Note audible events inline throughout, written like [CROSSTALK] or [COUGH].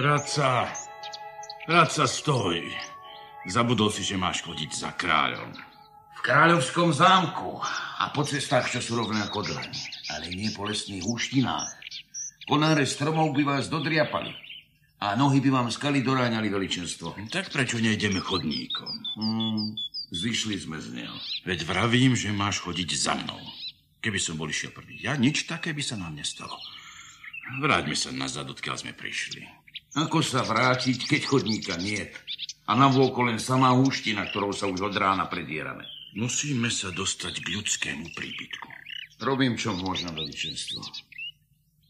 Radca, radca, stoj. Zabudol si, že máš chodiť za kráľom. V kráľovskom zámku a po cestách, čo sú rovné ako dlaň, ale nie po lesných húštinách. Konáre stromov by vás dodriapali a nohy by vám skaly doráňali veličenstvo. Tak prečo nejdeme chodníkom? Hmm, zišli sme z neho. Veď vravím, že máš chodiť za mnou. Keby som bol išiel prvý ja, nič také by sa nám nestalo. Vráťme sa nazad, odkiaľ sme prišli. Ako sa vrátiť, keď chodníka nie? A na vôko len samá húština, ktorou sa už od rána predierame. Musíme sa dostať k ľudskému príbytku. Robím, čo môžem, veličenstvo.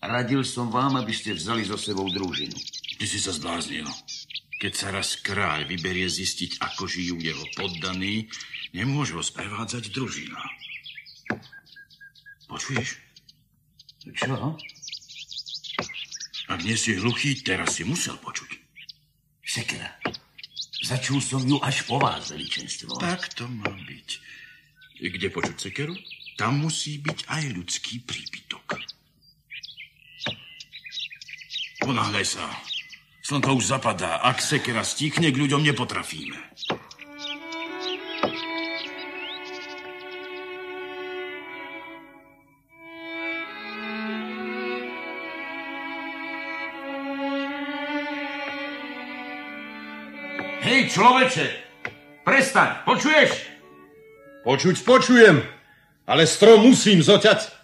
Radil som vám, aby ste vzali so sebou družinu. Ty si sa zbláznil. Keď sa raz kráľ vyberie zistiť, ako žijú jeho poddaní, nemôže ho sprevádzať družina. Počuješ? Čo? Ak nie si hluchý, teraz si musel počuť. Sekera. Začul som ju až po vás, veličenstvo. Tak to má byť. Kde počuť sekeru? Tam musí byť aj ľudský príbytok. Ponáhľaj sa. Slnko už zapadá. Ak sekera stíchne, k ľuďom nepotrafíme. Človeče, prestaň, počuješ? Počuť počujem, ale strom musím zoťať.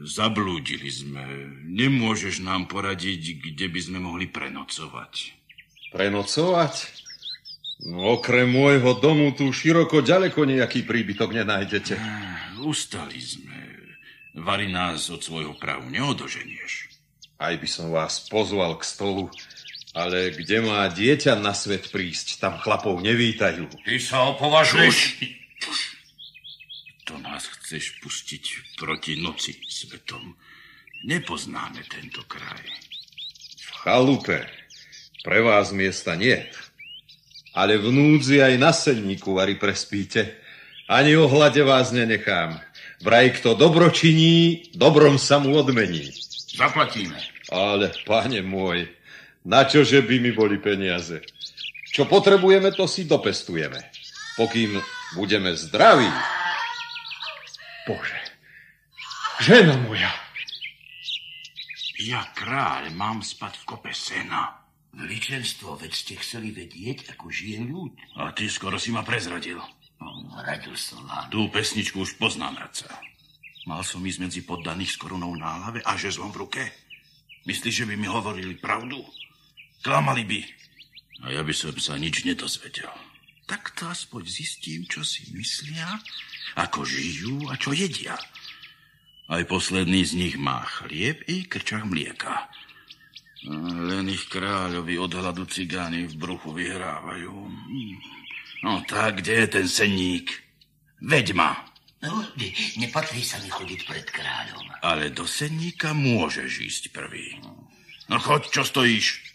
Zablúdili sme. Nemôžeš nám poradiť, kde by sme mohli prenocovať. Prenocovať? No, okrem môjho domu tu široko ďaleko nejaký príbytok nenájdete. Ustali sme. Vari nás od svojho právu neodoženieš. Aj by som vás pozval k stolu, ale kde má dieťa na svet prísť, tam chlapov nevítajú. Ty sa opovažuješ? To nás chceš pustiť proti noci svetom. Nepoznáme tento kraj. V chalupe pre vás miesta nie. Ale v núdzi aj na senníku vari prespíte. Ani o hlade vás nenechám. Vraj, kto dobro činí, dobrom sa mu odmení. Zaplatíme. Ale, pane môj, na čože by mi boli peniaze? Čo potrebujeme, to si dopestujeme. Pokým budeme zdraví. Bože, žena moja. Ja, kráľ, mám spať v kope sena. Veličenstvo, veď ste chceli vedieť, ako žije ľud. A ty skoro si ma prezradil. No, radil som vám. Tú pesničku už poznám, radca. Mal som ísť medzi poddaných s korunou na hlave a žezlom v ruke. Myslíš, že by mi hovorili pravdu? Klamali by. A ja by som sa nič nedozvedel. Tak to aspoň zistím, čo si myslia, ako žijú a čo jedia. Aj posledný z nich má chlieb i krčach mlieka. Len ich kráľovi od hladu cigány v bruchu vyhrávajú. No tak, kde je ten senník? Veď ma. No, nepatrí sa mi chodiť pred kráľom. Ale do senníka môžeš ísť prvý. No choď, čo stojíš?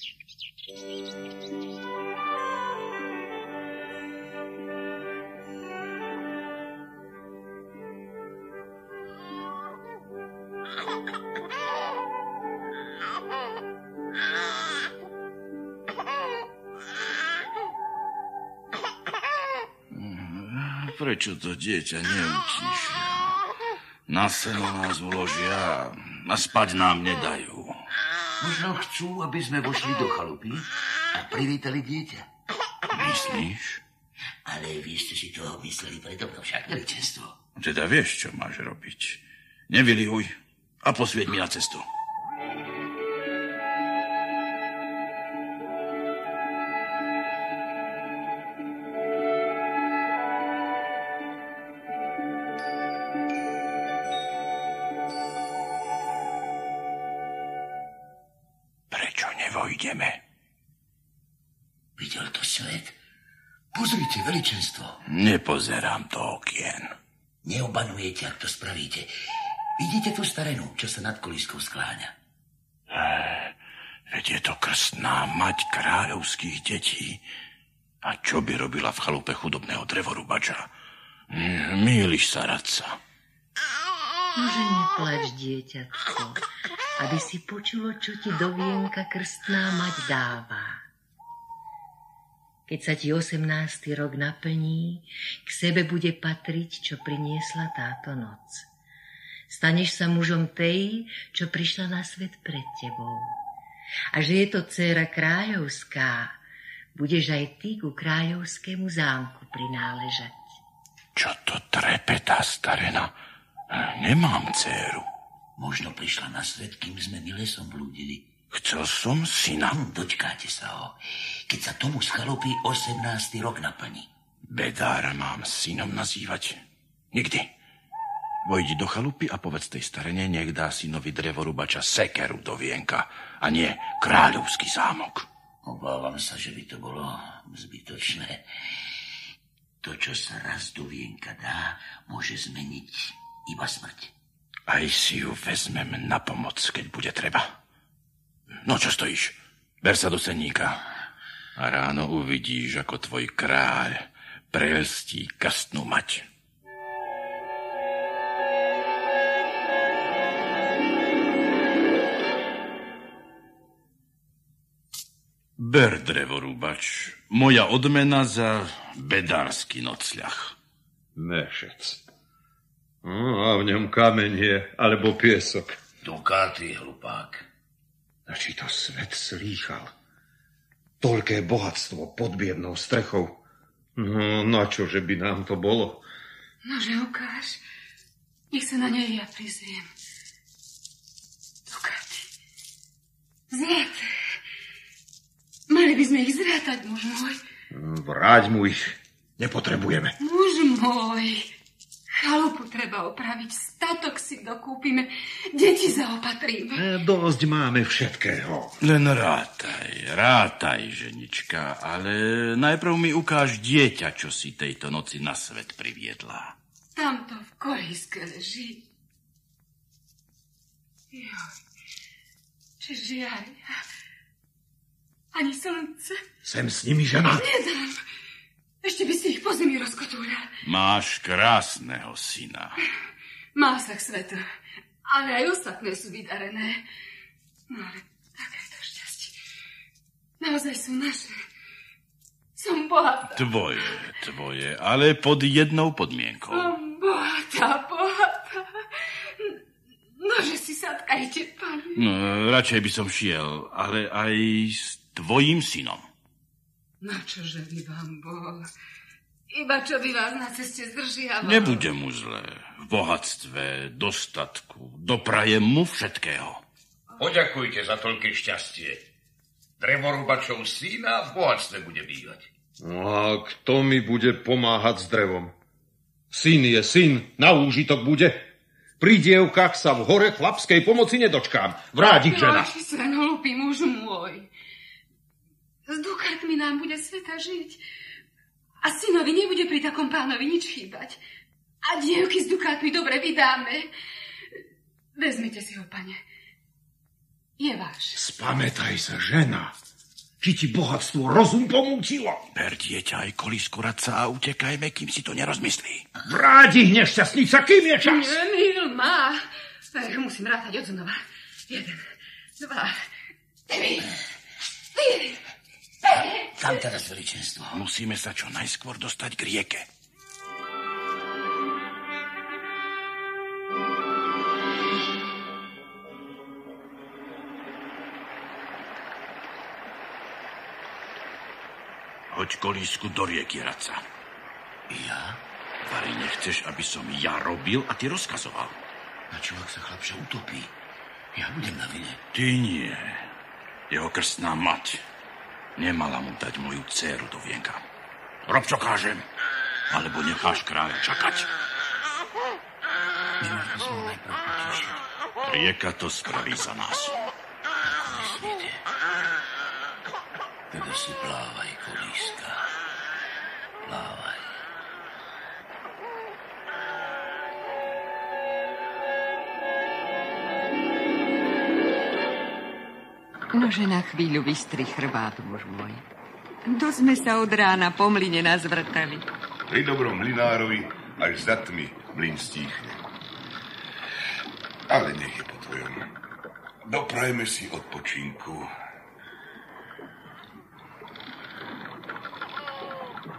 Prečo to dieťa neutíšia? Na seno nás uložia a spať nám nedajú. Možno chcú, aby sme vošli do chalupy a privítali dieťa. Myslíš? Ale vy ste si toho mysleli preto mnou však veličenstvo. Teda vieš, čo máš robiť. Nevylihuj a posvieť mi na cestu. Nevojdeme? Videl to svet? Pozrite, veličenstvo. Nepozerám do okien. Neobanujete, ak to spravíte. Vidíte tú starenú, čo sa nad kolískou skláňa? Veď je to krstná mať kráľovských detí. A čo by robila v chalupe chudobného drevorubača? Míliš sa, radca. Nože neplač, dieťatko. Aby si počulo, čo ti do krstná mať dáva. Keď sa ti 18. rok naplní, k sebe bude patriť, čo priniesla táto noc. Staneš sa mužom tej, čo prišla na svet pred tebou. A že je to dcéra kráľovská, budeš aj ty ku kráľovskému zámku prináležať. Čo to trepetá, starena? Nemám dceru. Možno prišla na svet, kým sme lesom blúdili. Chcel som syna. Hm, dočkáte sa ho, keď sa tomu schalopí 18. rok naplní. Bedára mám synom nazývať. Nikdy. Vojdi do chalupy a povedz tej starene, nech dá synovi drevorubača sekeru do vienka a nie kráľovský zámok. Obávam sa, že by to bolo zbytočné. To, čo sa raz do vienka dá, môže zmeniť iba smrť. Aj si ju vezmem na pomoc, keď bude treba. No čo stojíš? Ber sa do senníka. A ráno uvidíš, ako tvoj kráľ prelstí kastnú mať. Ber drevorúbač, moja odmena za bedársky nocľah. Mešec. No, a v ňom kameň je, alebo piesok. Dukáty, hlupák. Či to svet slýchal? Toľké bohatstvo pod biednou strechou. No, na čo, že by nám to bolo? Nože ukáž. Nech sa na nej ja prizriem. Dukáty. Zlaté. Mali by sme ich zrátať, muž môj. Vráť mu ich. Nepotrebujeme. Muž môj. Chalupu treba opraviť, statok si dokúpime, deti zaopatríme. E, dosť máme všetkého. Len rátaj, rátaj, ženička, ale najprv mi ukáž dieťa, čo si tejto noci na svet priviedla. Tamto v kolíske leží. Joj, či žiaria. Ani slnce. Sem s nimi, žena. Nedám. Ešte by si ich po zemi rozkotúral. Máš krásneho syna. Má sa k svetu. Ale aj ostatné sú vydarené. No ale také to šťastie. Naozaj sú naše. Som bohatá. Tvoje, tvoje, ale pod jednou podmienkou. Som bohatá, bohatá. Nože si sadkajte, pani. No, radšej by som šiel, ale aj s tvojim synom. Na čože by vám bol? Iba čo by vás na ceste zdržiavalo. Nebude mu zle. V bohatstve, dostatku. Doprajem mu všetkého. Poďakujte za toľké šťastie. Drevorúbačov syna v bohatstve bude bývať. No a kto mi bude pomáhať s drevom? Syn je syn, na úžitok bude. Pri dievkach sa v hore chlapskej pomoci nedočkám. Vráť ich žena. Noči sen, hlupý muž môj. S dukátmi nám bude sveta žiť. A synovi nebude pri takom pánovi nič chýbať. A dievky s dukátmi dobre vydáme. Vezmite si ho, pane. Je váš. Spamätaj sa, žena. Či ti bohatstvo rozum pomúčilo? Ber dieťa aj kolísku radca a utekajme, kým si to nerozmyslí. Vráť ich, nešťastnica, kým je čas? Emil má. Ech, musím rátať od znova. Jeden, dva, tri. Kam teraz veličenstvo? Musíme sa čo najskôr dostať k rieke. Hoď kolísku do rieky, Radca. Ja? Vari nechceš, aby som ja robil a ty rozkazoval. A čo, ak sa chlapša utopí? Ja budem na vine. Ty nie. Jeho krstná mať nemala mu dať moju dceru do vienka. Rob, čo kážem, alebo necháš kráľa čakať. Najprv. Rieka to spraví za nás. Myslíte? Teda si plávaj, kolíska. Nože na chvíľu vystri chrbát, muž môj. To sme sa od rána po mline nazvrtali. Pri dobrom mlinárovi až za tmy mlin stíchne. Ale nech je po tvojom. Doprajme si odpočinku.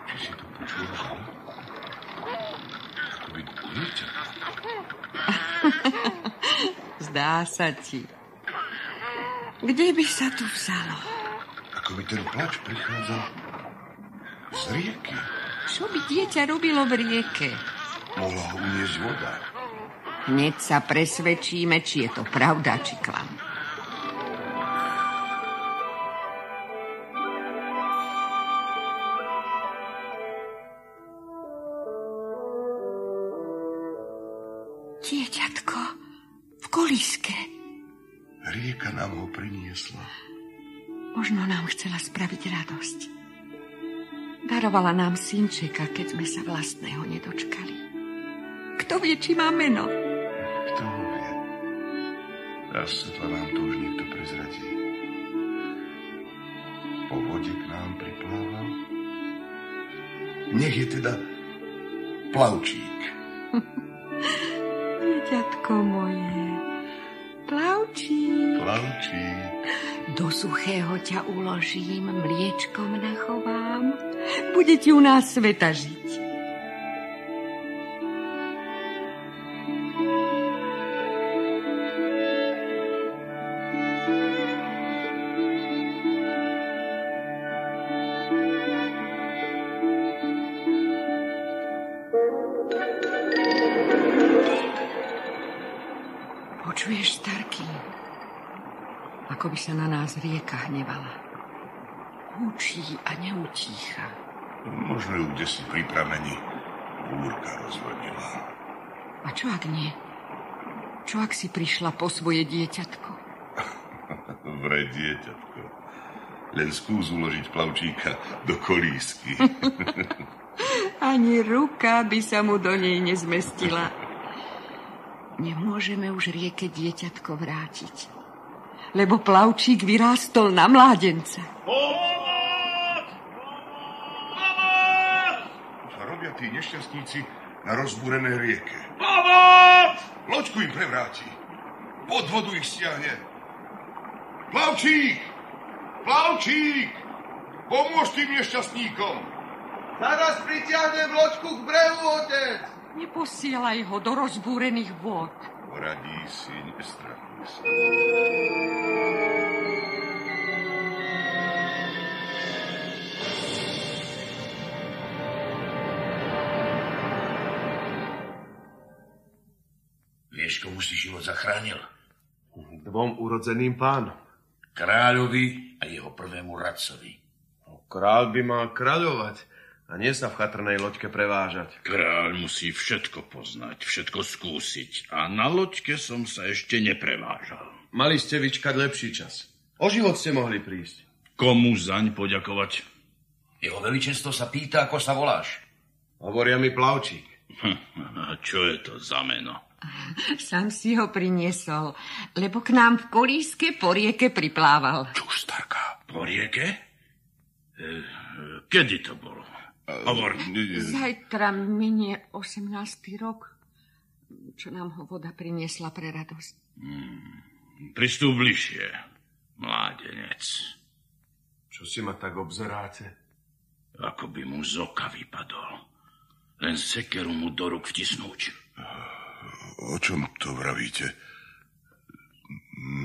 Či si to počul, že? Dieťa. Zdá sa ti. Kde by sa tu vzalo? Ako by ten plač prichádzal z rieky. Čo by dieťa robilo v rieke? Mohla ho uniesť voda. Hneď sa presvedčíme, či je to pravda, či klam. Možno nám chcela spraviť radosť. Darovala nám synčeka, keď sme sa vlastného nedočkali. Kto vie, či má meno? Kto ho vie? Raz sa nám to už niekto prezradí. Po vode k nám priplával. Nech je teda plavčík. [LAUGHS] Dieťatko moje, plavčík. Plavčík. Do suchého ťa uložím, mliečkom nachovám. Bude ti u nás sveta žiť. Nás rieka hnevala. Hučí a neutícha. Možno ju kde si pri prameni búrka rozvodila. A čo ak nie? Čo ak si prišla po svoje dieťatko? [LAUGHS] Vraj dieťatko. Len skús uložiť plavčíka do kolísky. [LAUGHS] Ani ruka by sa mu do nej nezmestila. [LAUGHS] Nemôžeme už rieke dieťatko vrátiť, lebo plavčík vyrástol na mládenca. Čo robia tí nešťastníci na rozbúrené rieke? Loďku im prevráti. Pod vodu ich stiahne. Plavčík! Plavčík! Pomôž tým nešťastníkom! Zaraz pritiahnem loďku k brehu, otec. Neposielaj ho do rozbúrených vôd. Radí si, nestrachuj sa. Vieš, komu si život zachránil? Dvom urodzeným pánom. Kráľovi a jeho prvému radcovi. Král by mal kráľovať a nie sa v chatrnej loďke prevážať. Kráľ musí všetko poznať, všetko skúsiť. A na loďke som sa ešte neprevážal. Mali ste vyčkať lepší čas. O život ste mohli prísť. Komu zaň poďakovať? Jeho veličenstvo sa pýta, ako sa voláš. Hovoria mi plavčík. A čo je to za meno? Sam si ho priniesol, lebo k nám v kolíske po rieke priplával. Čuž taká. Po rieke? E, kedy to bolo? Hovor. Zajtra minie 18. rok, čo nám ho voda priniesla pre radosť. Pristúp bližšie, mládenec. Čo si ma tak obzeráte? Ako by mu z oka vypadol. Len sekeru mu do ruk vtisnúť. O čom to vravíte?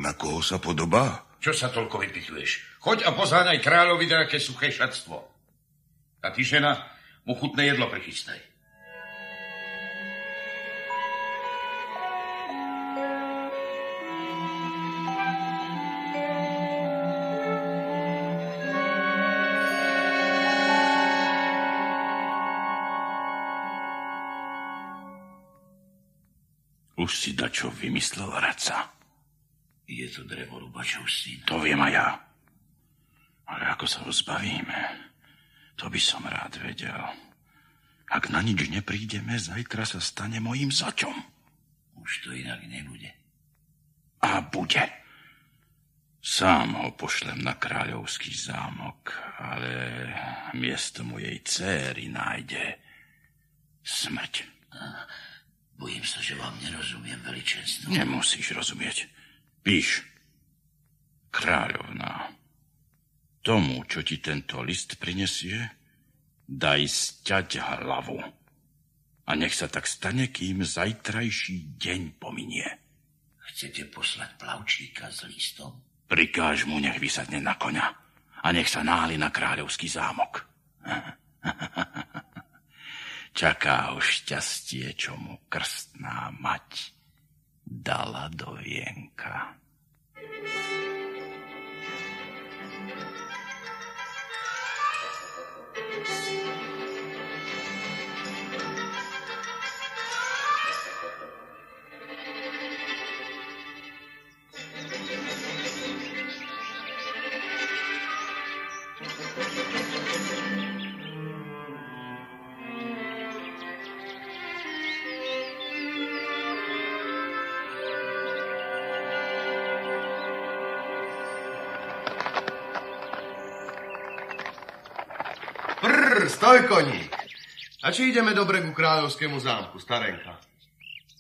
Na koho sa podobá? Čo sa toľko vypichuješ? Choď a pozáňaj kráľovi nejaké suché šatstvo. A ty, žena, mu chutné jedlo prichystaj. Už si dačo vymyslel, radca. Je to drevo Rubačov syn. To viem aj ja. Ale ako sa ho zbavíme, to by som rád vedel. Ak na nič neprídeme, zajtra sa stane mojim zaťom. Už to inak nebude. A bude. Sám ho pošlem na kráľovský zámok, ale miesto mojej céry nájde smrť. Bojím sa, že vám nerozumiem veličenstvo. Nemusíš rozumieť. Píš. Kráľovná, tomu, čo ti tento list prinesie, daj sťať hlavu. A nech sa tak stane, kým zajtrajší deň pominie. Chcete poslať plavčíka s listom? Prikáž mu, nech vysadne na koňa a nech sa náli na kráľovský zámok. [LAUGHS] Čaká ho šťastie, čo mu krstná mať dala do vienka. Prr, stoj koník. A či ideme dobre ku kráľovskému zámku, starenka?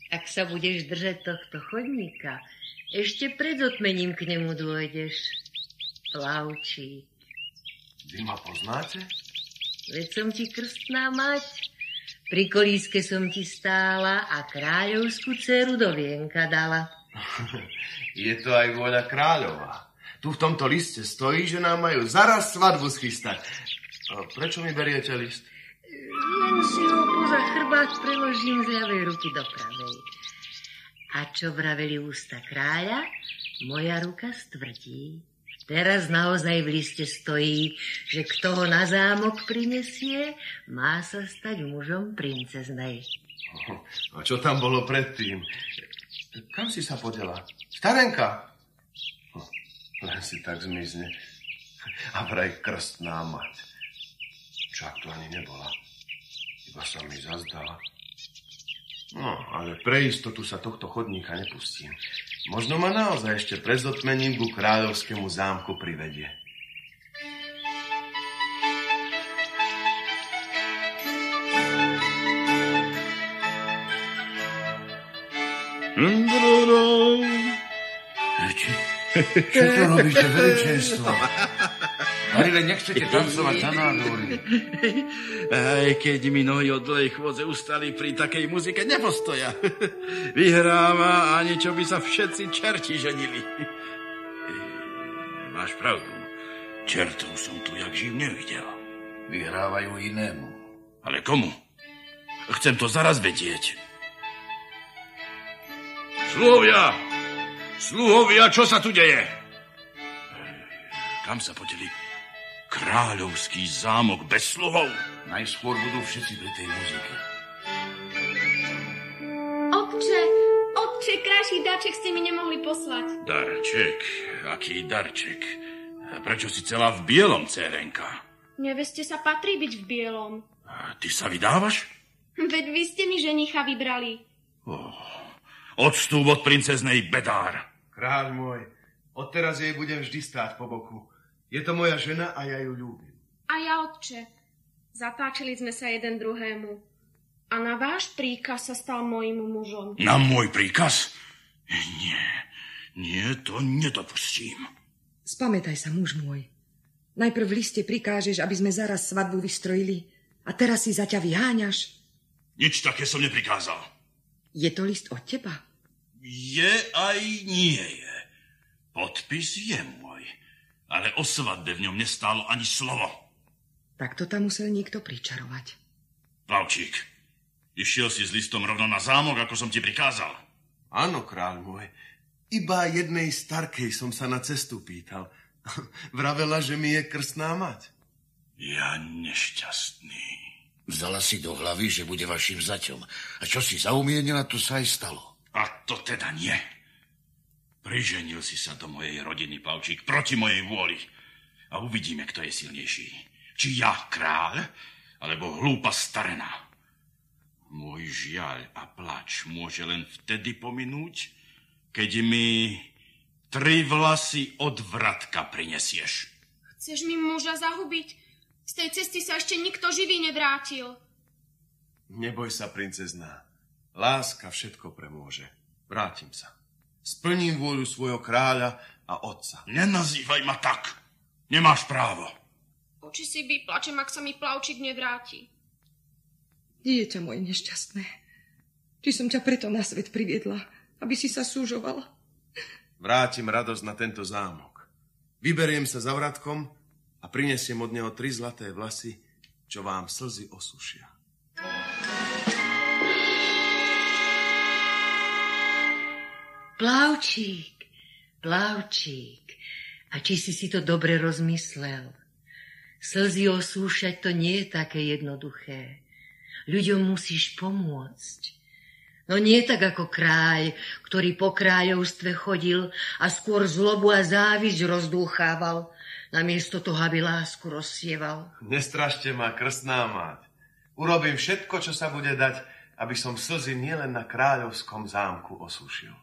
Ak sa budeš držať tohto chodníka, ešte pred otmením k nemu dôjdeš. Plavčík. Vy ma poznáte? Veď som ti krstná mať. Pri kolíske som ti stála a kráľovskú dceru do vienka dala. [LAUGHS] Je to aj vôľa kráľova. Tu v tomto liste stojí, že nám majú zaraz svadbu schystať. A prečo mi beriete list? Len si ho poza chrbát preložím z ľavej ruky do pravej. A čo vraveli ústa kráľa, moja ruka stvrdí. Teraz naozaj v liste stojí, že kto ho na zámok prinesie, má sa stať mužom princeznej. A čo tam bolo predtým? Kam si sa podela? Starenka! Hm, Len si tak zmizne. A vraj krstná mať. Čak to ani nebola. Iba sa mi zazdala. No, ale pre istotu sa tohto chodníka nepustím. Možno ma naozaj ešte pred zotmením ku kráľovskému zámku privedie. Čo to robíte, veličenstvo? [LAUGHS] Marile, nechcete tancovať za nádvorí. Aj keď mi nohy od dlhej chôdze ustali pri takej muzike, nepostoja. Vyhráva ani čo by sa všetci čerti ženili. Máš pravdu. Čertov som tu jak živ nevidel. Vyhrávajú inému. Ale komu? Chcem to zaraz vedieť. Sluhovia! Sluhovia, čo sa tu deje? Kam sa podeli? Kráľovský zámok bez sluhov. Najskôr budú všetci pri tej muzike. Otče, otče, krajší darček ste mi nemohli poslať. Darček? Aký darček? Prečo si celá v bielom, cérenka? Neveste sa patrí byť v bielom. A ty sa vydávaš? Veď vy ste mi ženicha vybrali. Oh, odstúp od princeznej bedár. Kráľ môj, odteraz jej budem vždy stáť po boku. Je to moja žena a ja ju ľúbim. A ja, otče. Zapáčili sme sa jeden druhému. A na váš príkaz sa stal mojim mužom. Na môj príkaz? Nie, nie, to nedopustím. Spamätaj sa, muž môj. Najprv v liste prikážeš, aby sme zaraz svadbu vystrojili a teraz si za ťa vyháňaš. Nič také som neprikázal. Je to list od teba? Je aj nie je. Podpis je môj, ale o svadbe v ňom nestálo ani slovo. Tak to tam musel niekto pričarovať. Plavčík, išiel si s listom rovno na zámok, ako som ti prikázal. Áno, kráľ môj. Iba jednej starkej som sa na cestu pýtal. [LAUGHS] Vravela, že mi je krstná mať. Ja nešťastný. Vzala si do hlavy, že bude vašim zaťom. A čo si zaumienila, to sa aj stalo. A to teda nie. Priženil si sa do mojej rodiny, Pavčík, proti mojej vôli. A uvidíme, kto je silnejší. Či ja, kráľ, alebo hlúpa starená. Môj žiaľ a plač môže len vtedy pominúť, keď mi tri vlasy od vratka prinesieš. Chceš mi muža zahubiť? Z tej cesty sa ešte nikto živý nevrátil. Neboj sa, princezná. Láska všetko premôže. Vrátim sa. Splním vôľu svojho kráľa a otca. Nenazývaj ma tak. Nemáš právo. Oči si vyplačem, ak sa mi plavčík nevráti. Dieťa moje nešťastné. Či som ťa preto na svet priviedla, aby si sa súžovala? Vrátim radosť na tento zámok. Vyberiem sa za vratkom a prinesiem od neho tri zlaté vlasy, čo vám slzy osušia. Plavčík, plavčík, a či si si to dobre rozmyslel? Slzy osúšať to nie je také jednoduché. Ľuďom musíš pomôcť. No nie tak ako kráľ, ktorý po kráľovstve chodil a skôr zlobu a závisť rozdúchával, namiesto toho, aby lásku rozsieval. Nestrašte ma, krstná mať. Urobím všetko, čo sa bude dať, aby som slzy nielen na kráľovskom zámku osúšil.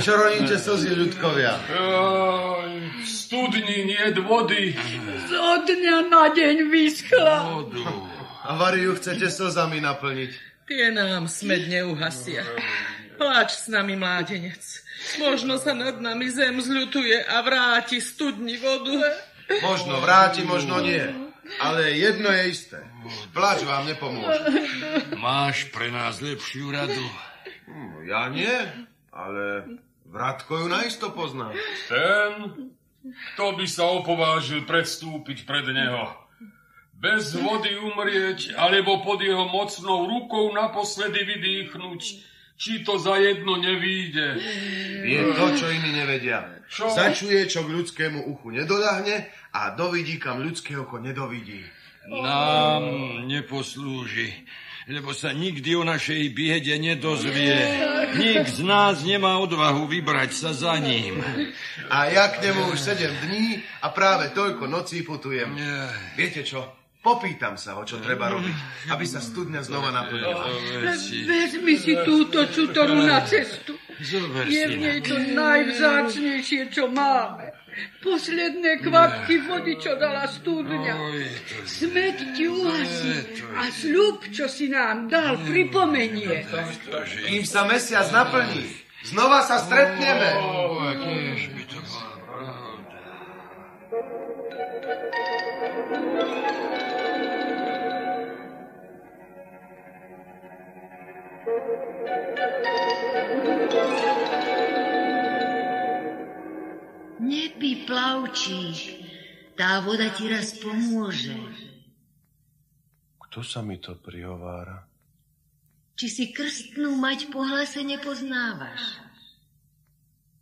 Prečo roníte slzy, ľudkovia? v studni nie vody. Zo dňa na deň vyschla. A Variu chcete slzami naplniť? Tie nám smed neuhasia. Pláč s nami, mládenec. Možno sa nad nami zem zľutuje a vráti studni vodu. Možno vráti, možno nie. Ale jedno je isté. Pláč vám nepomôže. Máš pre nás lepšiu radu? Hm, ja nie, ale Vratko ju najisto pozná. Ten, kto by sa opovážil predstúpiť pred neho. Bez vody umrieť, alebo pod jeho mocnou rukou naposledy vydýchnuť, či to za jedno nevíde. Vie to, čo iní nevedia. Čo? Začuje, čo k ľudskému uchu nedodahne a dovidí, kam ľudské oko nedovidí. Nám neposlúži lebo sa nikdy o našej biede nedozvie. Nik z nás nemá odvahu vybrať sa za ním. A ja k nemu už sedem dní a práve toľko nocí putujem. Viete čo? Popýtam sa ho, čo treba robiť, aby sa studňa znova naplnila. Vezmi si túto čutoru na cestu. Je v nej to najvzácnejšie, čo máme. Posledné kvapky vody, čo dala studňa. Smet ti uhasí a sľub, čo si nám dal, pripomenie. Kým sa mesiac naplní, znova sa stretneme. bola pravda. Nepí plavčík, tá voda ti raz pomôže. Kto sa mi to prihovára? Či si krstnú mať po hlase nepoznávaš?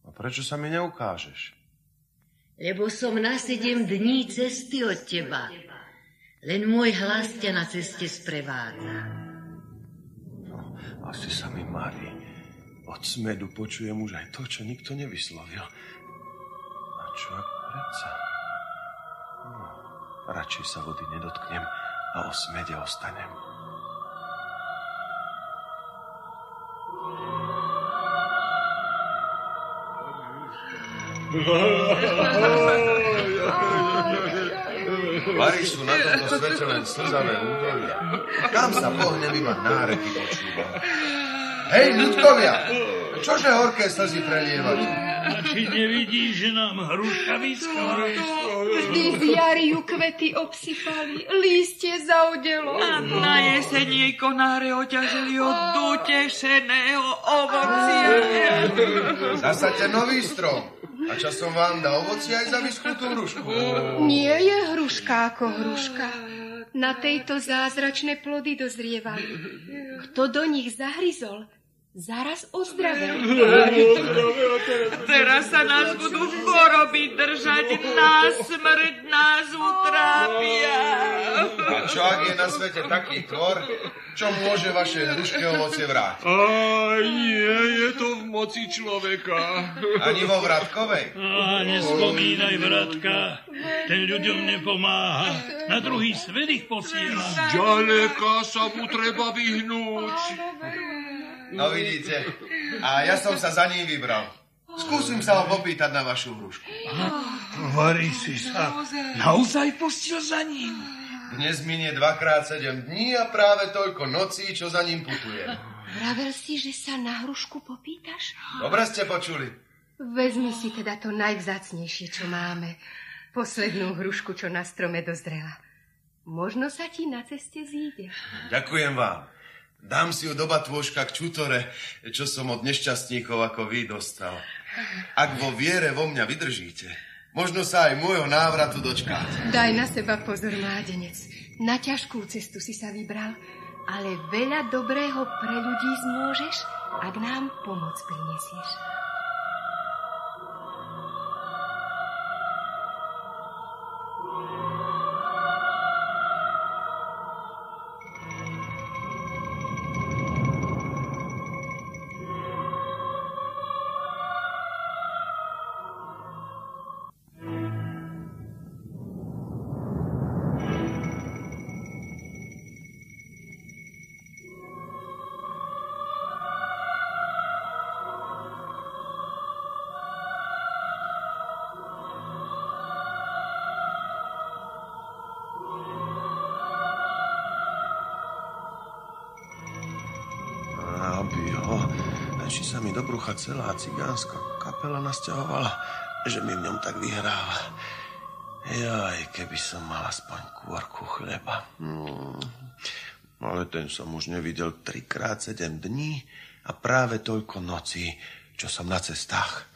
A prečo sa mi neukážeš? Lebo som na sedem dní cesty od teba. Len môj hlas ťa na ceste sprevádza. No, asi sa mi marí. Od smedu počujem už aj to, čo nikto nevyslovil. Čo ak predsa? No, radšej sa vody nedotknem a o smede ostanem. Vary sú na tomto svete len slzavé údolia. Kam sa pohnem, iba náreky počúvam. Hej, ľudkovia! Čože horké slzy prelievate? Či nevidíš, že nám hruška z jary ju kvety obsypali, lístie zaudelo. A na jeseň jej konáre oťažili od dutešeného ovocia. Zasaďte nový strom. A časom vám dá ovoci aj za vyschnutú hrušku. Nie je hruška ako hruška. Na tejto zázračné plody dozrievali. Kto do nich zahryzol, zaraz ozdraveli. Teraz sa nás budú choroby držať, na smrť nás utrápia. A čo ak je na svete taký tvor, čo môže vaše hrušké ovocie vrátiť? A nie je to v moci človeka. Ani vo Vratkovej? A nespomínaj, Vratka. Ten ľuďom nepomáha. Na druhý svet ich posiela. Ďaleka sa mu treba vyhnúť. No vidíte, a ja som sa za ním vybral. Skúsim sa ho popýtať na vašu hrušku. Tvarí si sa. Naozaj pustil za ním? Dnes minie dvakrát sedem dní a práve toľko nocí, čo za ním putujem. Vravel si, že sa na hrušku popýtaš? Dobre ste počuli. Vezmi si teda to najvzácnejšie, čo máme. Poslednú hrušku, čo na strome dozrela. Možno sa ti na ceste zíde. Ďakujem vám. Dám si ju do batôžka k čutore, čo som od nešťastníkov ako vy dostal. Ak vo viere vo mňa vydržíte, možno sa aj môjho návratu dočkáte. Daj na seba pozor, mládenec. Na ťažkú cestu si sa vybral, ale veľa dobrého pre ľudí zmôžeš, ak nám pomoc prinesieš. Či sa mi do brucha celá cigánska kapela nasťahovala, že mi v ňom tak vyhráva. Jaj, keby som mal aspoň kôrku chleba. Hmm. Ale ten som už nevidel trikrát sedem dní a práve toľko nocí, čo som na cestách.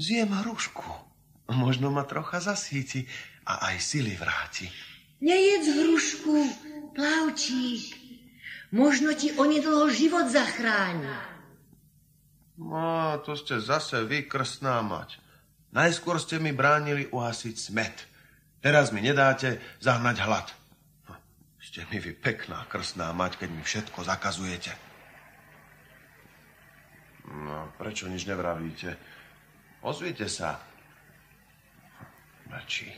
Zjem hrušku. Možno ma trocha zasíti a aj sily vráti. Nejedz hrušku, plavčík. Možno ti onedlho život zachráni. No, to ste zase vy, krstná mať. Najskôr ste mi bránili uhasiť smet. Teraz mi nedáte zahnať hlad. Hm, ste mi vy pekná krstná mať, keď mi všetko zakazujete. No, prečo nič nevravíte? Ozvite sa. Mlčí.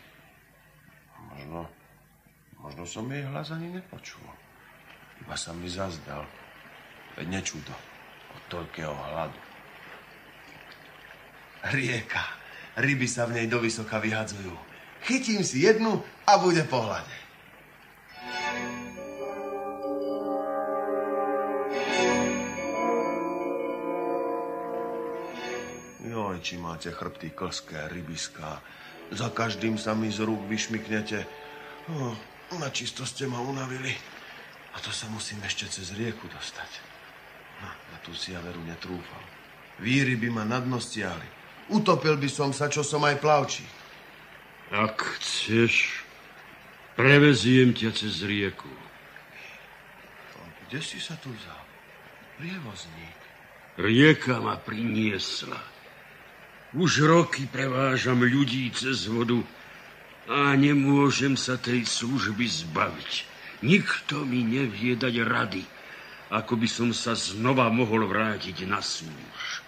Možno, možno som jej hlas ani nepočul. Iba sa mi zazdal. Veď nečudo od toľkého hladu. Rieka. Ryby sa v nej do vysoka vyhadzujú. Chytím si jednu a bude pohľade. Joj, či máte chrbty klské, rybiská. Za každým sa mi z rúk vyšmiknete. Oh, na čisto ste ma unavili. A to sa musím ešte cez rieku dostať. No, na tú si ja veru netrúfam. Víry by ma na dno stiahli. Utopil by som sa, čo som aj plavčí. Ak chceš, preveziem ťa cez rieku. Kde si sa tu vzal? Prievozník. Rieka ma priniesla. Už roky prevážam ľudí cez vodu a nemôžem sa tej služby zbaviť. Nikto mi nevie dať rady, ako by som sa znova mohol vrátiť na súž.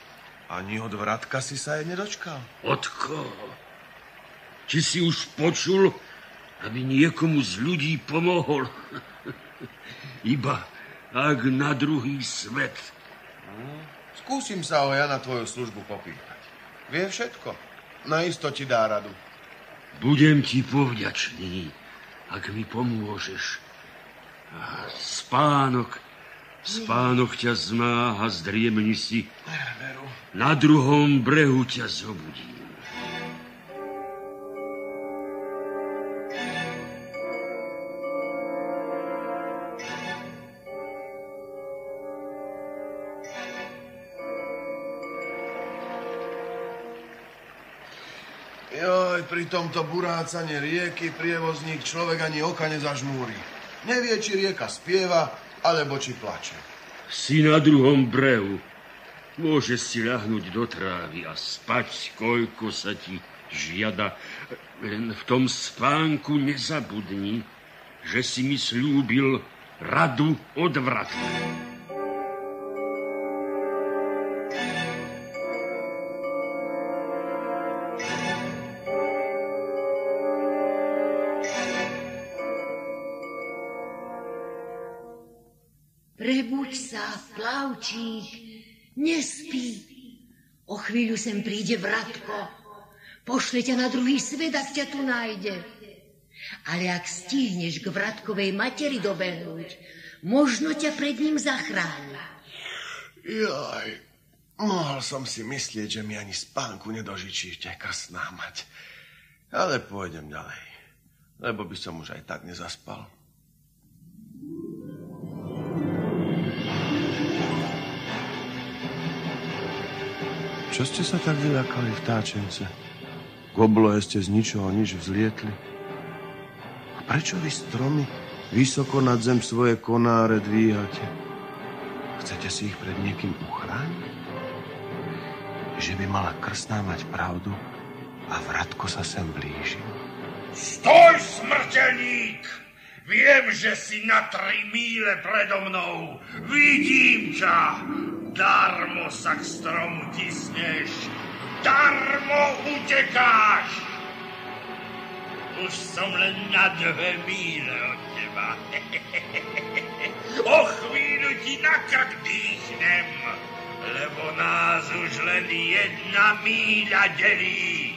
Ani od vratka si sa jej nedočkal. Od koho? Či si už počul, aby niekomu z ľudí pomohol? [LAUGHS] Iba ak na druhý svet. No, skúsim sa ho ja na tvoju službu popýtať. Vie všetko. Na isto ti dá radu. Budem ti povďačný, ak mi pomôžeš. Spánok Spánok ťa zmáha, zdriemni si. Na druhom brehu ťa zobudím. Joj, pri tomto burácanie rieky prievozník človek ani oka nezažmúri. Nevie, či rieka spieva, alebo či plače. Si na druhom brehu. Môžeš si ľahnúť do trávy a spať, koľko sa ti žiada. Len v tom spánku nezabudni, že si mi slúbil radu odvratnú. Plavčík, nespí. O chvíľu sem príde vratko. Pošle ťa na druhý svet, ak ťa tu nájde. Ale ak stihneš k vratkovej materi dobehnúť, možno ťa pred ním zachráni. Jaj, mohol som si myslieť, že mi ani spánku nedožičíte, krásná mať. Ale pôjdem ďalej, lebo by som už aj tak nezaspal. Čo ste sa tak vyľakali, vtáčence? K oblohe ste z ničoho nič vzlietli. A prečo vy stromy vysoko nad zem svoje konáre dvíhate? Chcete si ich pred niekým uchrániť? Že by mala krstná mať pravdu a vratko sa sem blíži. Stoj, smrteľník! Viem, že si na tri míle predo mnou. Vidím ťa. Darmo sa k stromu tisneš, darmo utekáš. Už som len na dve míle od teba. [LAUGHS] o chvíľu ti na krk dýchnem, lebo nás už len jedna míľa delí.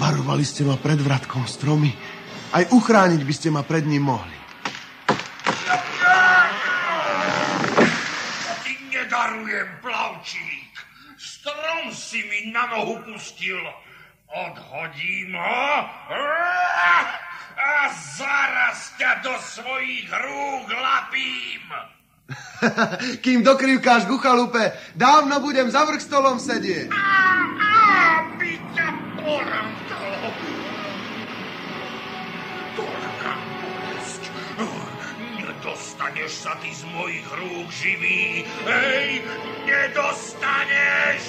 Varovali ste ma pred vratkom stromy. Aj uchrániť by ste ma pred ním mohli. darujem, plavčík. Strom si mi na nohu pustil. Odhodím ho a zaraz ťa do svojich rúk lapím. [LAUGHS] Kým dokrývkáš ku chalupe, dávno budem za vrch stolom sedieť. A, by ťa poramtalo. Nedostaneš sa ty z mojich rúk živý. Hej, nedostaneš!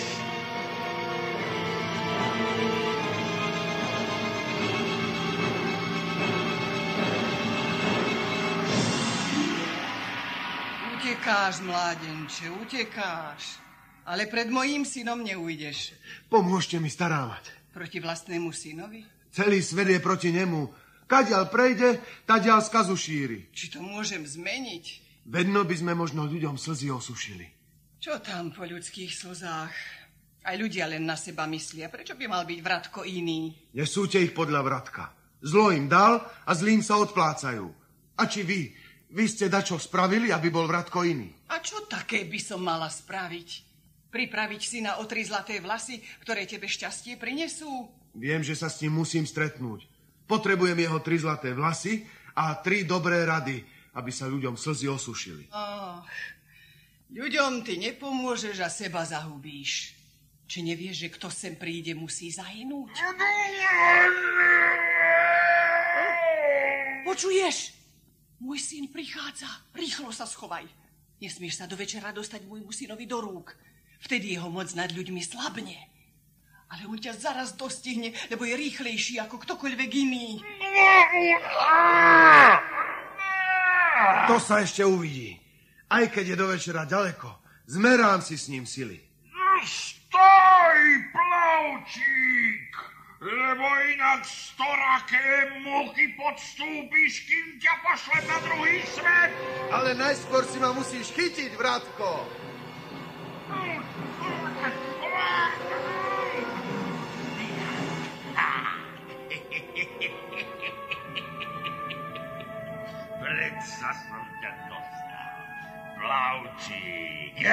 Utekáš, mládenče, utekáš. Ale pred mojím synom neujdeš. Pomôžte mi starávať. Proti vlastnému synovi? Celý svet je proti nemu. Kadiaľ prejde, tadiaľ skazu šíri. Či to môžem zmeniť? Vedno by sme možno ľuďom slzy osušili. Čo tam po ľudských slzách? Aj ľudia len na seba myslia. Prečo by mal byť vratko iný? Nesúďte ich podľa vratka. Zlo im dal a zlým sa odplácajú. A či vy, vy ste dačo spravili, aby bol vratko iný? A čo také by som mala spraviť? Pripraviť si na o tri zlaté vlasy, ktoré tebe šťastie prinesú? Viem, že sa s ním musím stretnúť. Potrebujem jeho tri zlaté vlasy a tri dobré rady, aby sa ľuďom slzy osušili. Oh, ľuďom ty nepomôžeš a seba zahubíš. Či nevieš, že kto sem príde, musí zahynúť? Počuješ? Môj syn prichádza. Rýchlo sa schovaj. Nesmieš sa do večera dostať môjmu synovi do rúk. Vtedy jeho moc nad ľuďmi slabne. Ale on ťa zaraz dostihne, lebo je rýchlejší ako ktokoľvek iný. To sa ešte uvidí. Aj keď je do večera ďaleko, zmerám si s ním sily. Stoj, plavčík! Lebo inak storaké muchy podstúpiš, kým ťa pošle na druhý svet. Ale najskôr si ma musíš chytiť, vratko. Predsa som ťa dostal. Plavčík. [LAUGHS]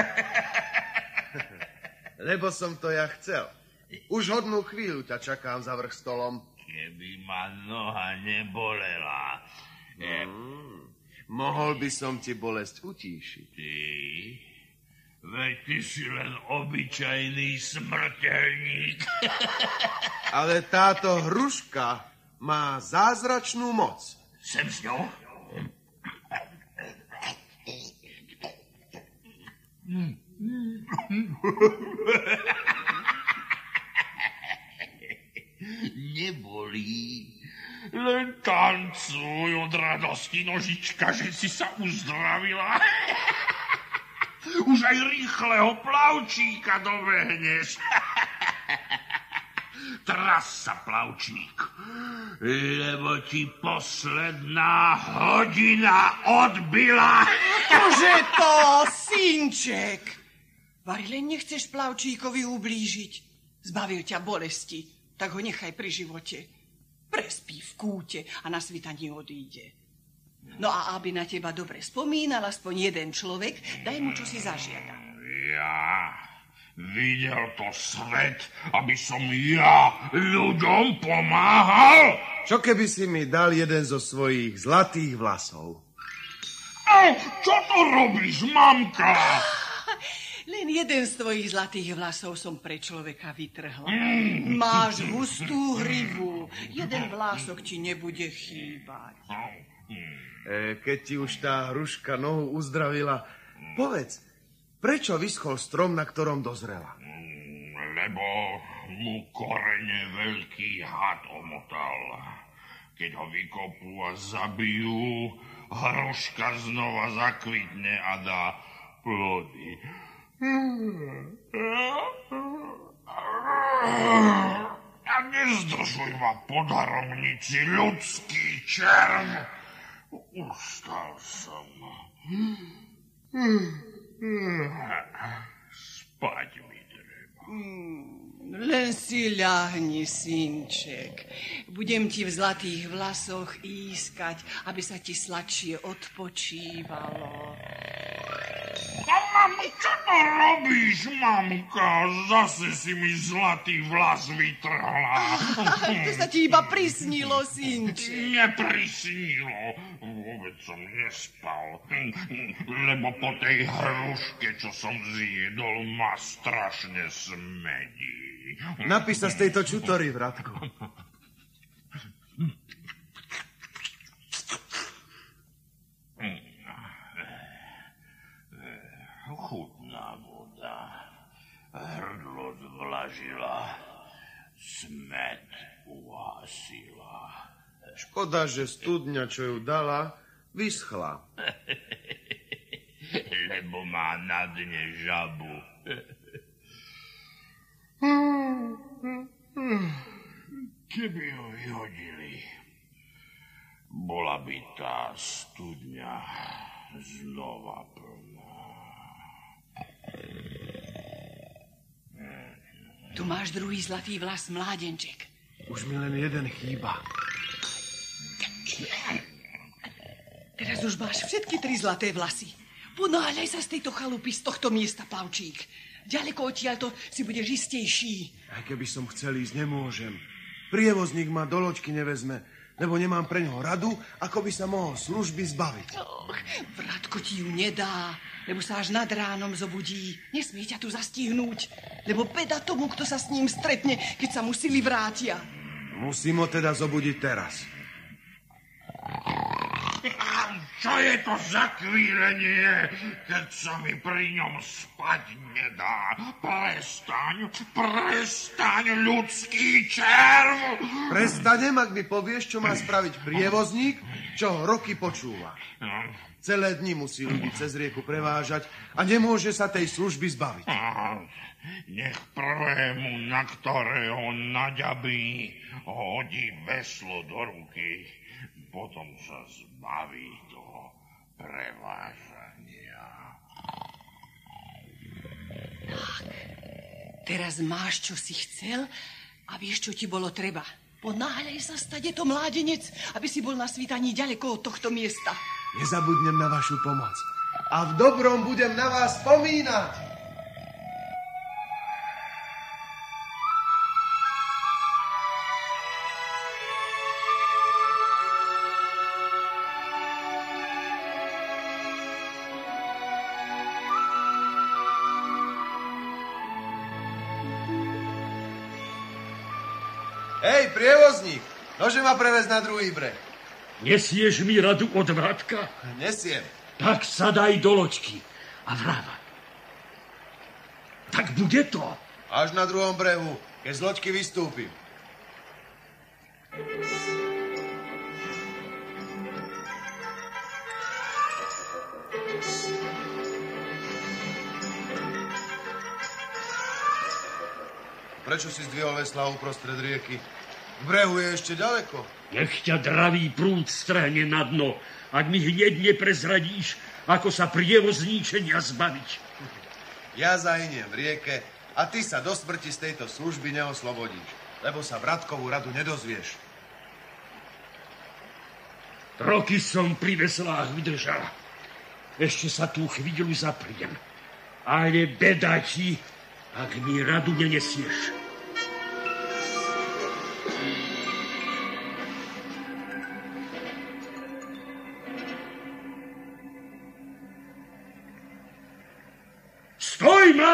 Lebo som to ja chcel. Už hodnú chvíľu ťa čakám za vrch stolom. Keby ma noha nebolela. Mm, mohol by som ti bolesť utíšiť. Ty? Veď ty si len obyčajný smrteľník. [LAUGHS] Ale táto hruška má zázračnú moc. Sem s ňou? [LAUGHS] Nebolí. Len tancuj od radosti, nožička, že si sa uzdravila. [LAUGHS] Už aj rýchleho plavčíka dobehneš. [LAUGHS] Tras sa, plavčík, lebo ti posledná hodina odbila. Čože to, synček? Vari len nechceš plavčíkovi ublížiť. Zbavil ťa bolesti, tak ho nechaj pri živote. Prespí v kúte a na svitaní odíde. No a aby na teba dobre spomínal aspoň jeden človek, daj mu, čo si zažiada. Ja videl to svet, aby som ja ľuďom pomáhal? Čo keby si mi dal jeden zo svojich zlatých vlasov? Ej, čo to robíš, mamka? Len jeden z tvojich zlatých vlasov som pre človeka vytrhla. Mm. Máš hustú hrivu. Jeden vlások ti nebude chýbať. E, keď ti už tá hruška nohu uzdravila, povedz, prečo vyschol strom, na ktorom dozrela? Lebo mu korene veľký had omotal. Keď ho vykopú a zabijú, hruška znova zakvitne a dá plody. A nezdržuj ma po daromnici, ľudský červ. Ustal som. Spať mi treba. Len si ľahni, synček. Budem ti v zlatých vlasoch ískať, aby sa ti sladšie odpočívalo. Mami, čo to robíš, mamka? Zase si mi zlatý vlas vytrhla. [LAUGHS] to sa ti iba prisnilo, synček. Neprisnilo. Vôbec som nespal. Lebo po tej hruške, čo som zjedol, ma strašne smedí. Napíš sa z tejto čutory, Vratko. Chutná voda. Hrdlo zvlažila. Smet uhasila. Škoda, že studňa, čo ju dala, vyschla. Lebo má na dne žabu. Keby ho vyhodili, bola by tá studňa znova plná. Tu máš druhý zlatý vlas, mládenček. Už mi len jeden chýba. Teraz už máš všetky tri zlaté vlasy. Ponáhľaj sa z tejto chalupy, z tohto miesta, plavčík. Ďaleko odtiaľto si budeš istejší. Aj keby som chcel ísť, nemôžem. Prievozník ma do loďky nevezme, lebo nemám pre ňoho radu, ako by sa mohol služby zbaviť. Och, Vratko ti ju nedá, lebo sa až nad ránom zobudí. Nesmie ťa tu zastihnúť, lebo beda tomu, kto sa s ním stretne, keď sa mu sily vrátia. Musím ho teda zobudiť teraz. Čo je to za kvílenie, keď sa mi pri ňom spať nedá? Prestaň, prestaň, ľudský červ! Prestanem, ak mi povieš, čo má spraviť prievozník, čo roky počúva. Celé dni musí ľudí cez rieku prevážať a nemôže sa tej služby zbaviť. Nech prvému, na ktorého naďabí, hodí veslo do ruky. Potom sa zbaví toho prevážania. Teraz máš, čo si chcel a vieš, čo ti bolo treba. Ponáhľaj sa, stade to mládenec, aby si bol na svítaní ďaleko od tohto miesta. Nezabudnem na vašu pomoc. A v dobrom budem na vás spomínať. Prevez na druhý breh. Nesieš mi radu od vratka? Nesiem. Tak sa daj do loďky a vráva. tak bude to. Až na druhom brehu, keď z loďky vystúpim. Prečo si zdvihol vesla uprostred rieky? Brehu je ešte ďaleko. Nech ťa dravý prúd strhne na dno, ak mi hneď neprezradíš, ako sa prievozníčenia zbaviť. Ja zahyniem v rieke a ty sa do smrti z tejto služby neoslobodíš, lebo sa Bratkovú radu nedozvieš. Roky som pri veslách vydržal. Ešte sa tú chvíľu zapriem. Ale beda ti, ak mi radu nenesieš.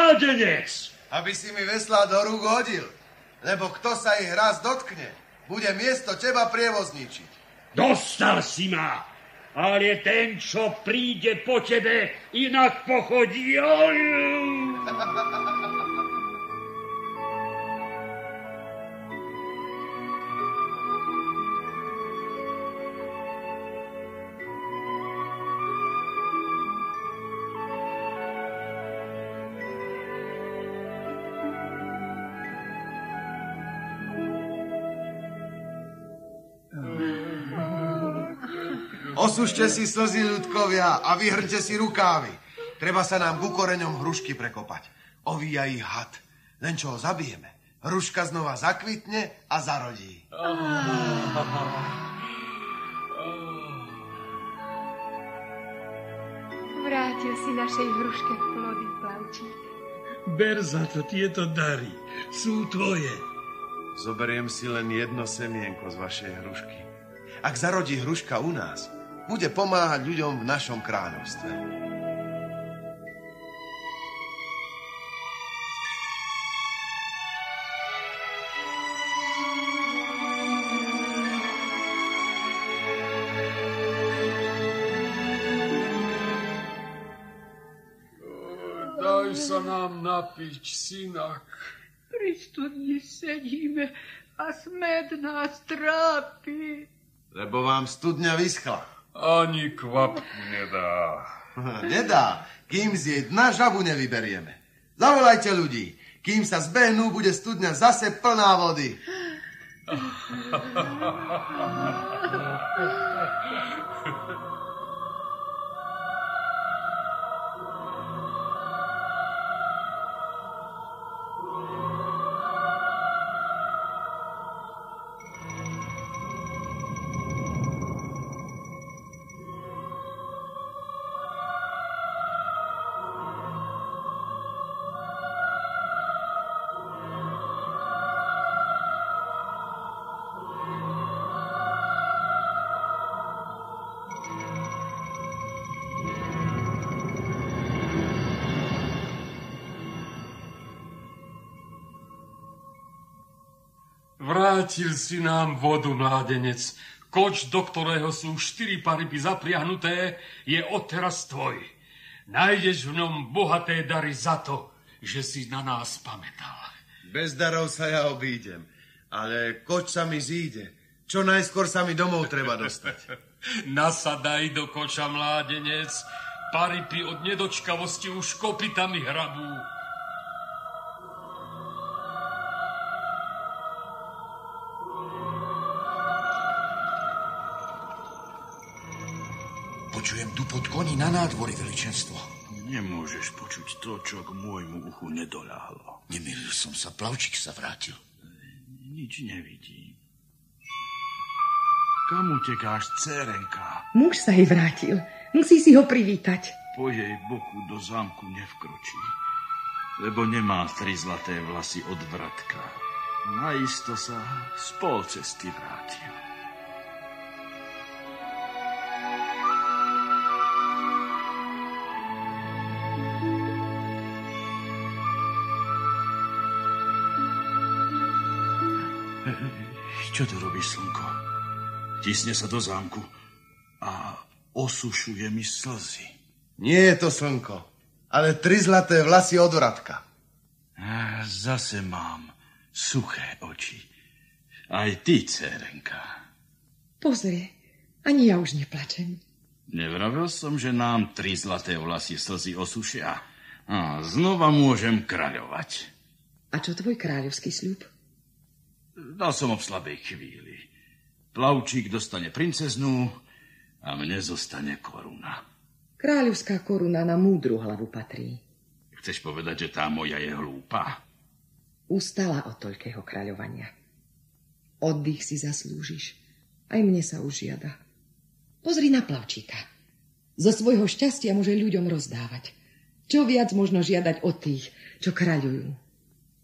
Mládenec! Aby si mi veslá do rúk hodil, lebo kto sa ich raz dotkne, bude miesto teba prievozničiť. Dostal si ma, ale ten, čo príde po tebe, inak pochodí. Oj! [LAUGHS] Osušte si slzy, ľudkovia, a vyhrňte si rukávy. Treba sa nám ku koreňom hrušky prekopať. Ovíja ich had. Len čo ho zabijeme, hruška znova zakvitne a zarodí. Vrátil si našej hruške plody, plavčík. Ber za to tieto dary. Sú tvoje. Zoberiem si len jedno semienko z vašej hrušky. Ak zarodí hruška u nás, bude pomáhať ľuďom v našom kráľovstve. Daj sa nám napiť, synak. Pri studni sedíme a smed nás trápi. Lebo vám studňa vyschla. Ani kvapku nedá. [LAUGHS] Nedá, kým z jej dna žabu nevyberieme. Zavolajte ľudí. Kým sa zbehnú, bude studňa zase plná vody. [LAUGHS] Vrátil si nám vodu, mládenec. Koč, do ktorého sú štyri paryby zapriahnuté, je odteraz tvoj. Nájdeš v ňom bohaté dary za to, že si na nás pamätal. Bez darov sa ja obídem, ale koč sa mi zíde. Čo najskôr sa mi domov treba dostať. [LAUGHS] Nasadaj do koča, mládenec. Paripy od nedočkavosti už kopitami hrabú. Koní na nádvory, veličenstvo. Nemôžeš počuť to, čo k môjmu uchu nedoľahlo. Nemýlil som sa, plavčík sa vrátil. Nič nevidím. Kam utekáš, dcerenka? Muž sa jej vrátil. Musí si ho privítať. Po jej boku do zámku nevkročí, lebo nemá tri zlaté vlasy od vratka. Najisto sa z pol cesty vrátil. Čo to robí slnko? Tisne sa do zámku a osušuje mi slzy. Nie je to slnko, ale tri zlaté vlasy od vratka. zase mám suché oči. Aj ty, dcerenka. Pozri, ani ja už neplačem. Nevravil som, že nám tri zlaté vlasy slzy osušia. A znova môžem kráľovať. A čo tvoj kráľovský sľub? Dal som ho v slabej chvíli. Plavčík dostane princeznú a mne zostane koruna. Kráľovská koruna na múdru hlavu patrí. Chceš povedať, že tá moja je hlúpa? Ustala od toľkého kráľovania. Oddych si zaslúžiš. Aj mne sa už žiada. Pozri na plavčíka. Zo svojho šťastia môže ľuďom rozdávať. Čo viac možno žiadať od tých, čo kráľujú.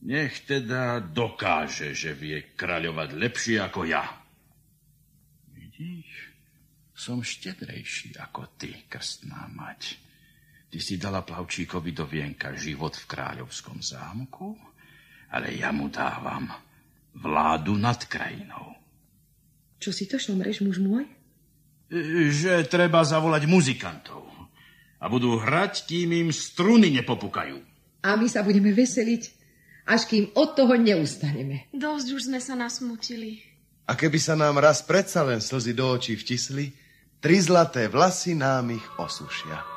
Nech teda dokáže, že vie kráľovať lepšie ako ja. Vidíš, som štedrejší ako ty, krstná mať. Ty si dala plavčíkovi do vienka život v kráľovskom zámku, ale ja mu dávam vládu nad krajinou. Čo si to šomreš, muž môj? Že treba zavolať muzikantov a budú hrať, kým im struny nepopukajú. A my sa budeme veseliť až kým od toho neustaneme. Dosť už sme sa nasmutili. A keby sa nám raz predsa len slzy do očí vtisli, tri zlaté vlasy nám ich osušia.